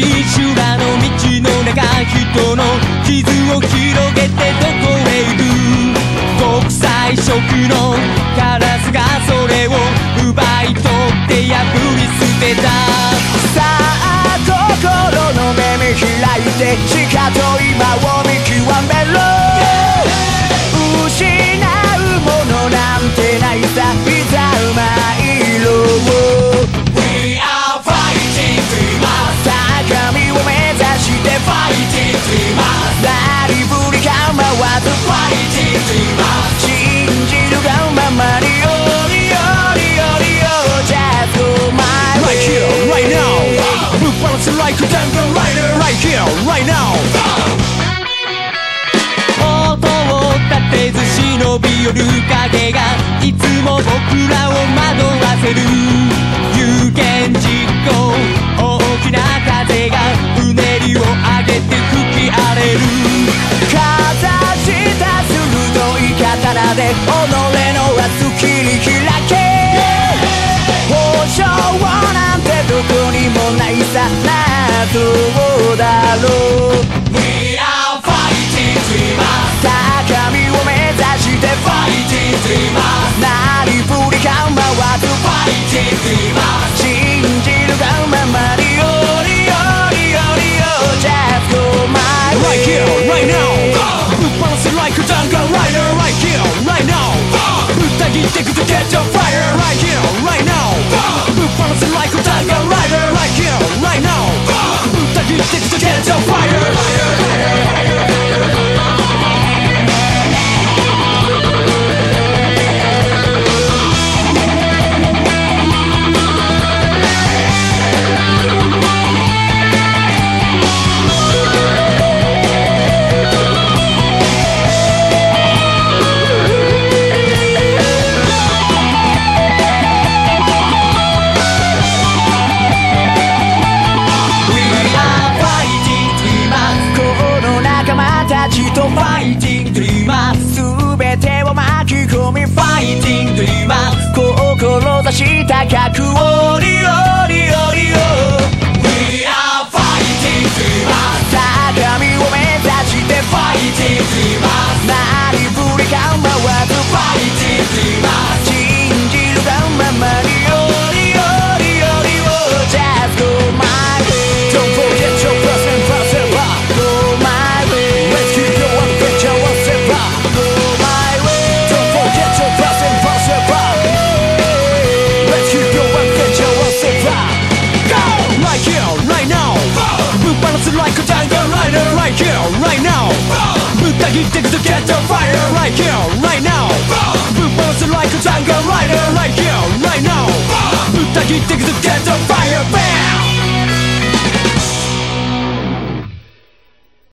修羅の道の中人の傷を広げてどこへ行く？国際色のカラスがそれを奪い取って破り捨てた。さあ心の目見開いて地下と今を like a damn rider right here right now 音を立てず忍び寄る影がいつも僕らを惑わせるそうだろう We are fighting dreamers 高みを目指して Fighting dreamers なりふり構わず Fighting dreamers 信じるがままによりよりよりよ Just go my way Right here, right now ぶっ放せ like a set fire right here, right now. Boom! Boom! Like a jungle rider right here, right now. Boom! 부탁이 뜨거운 get on.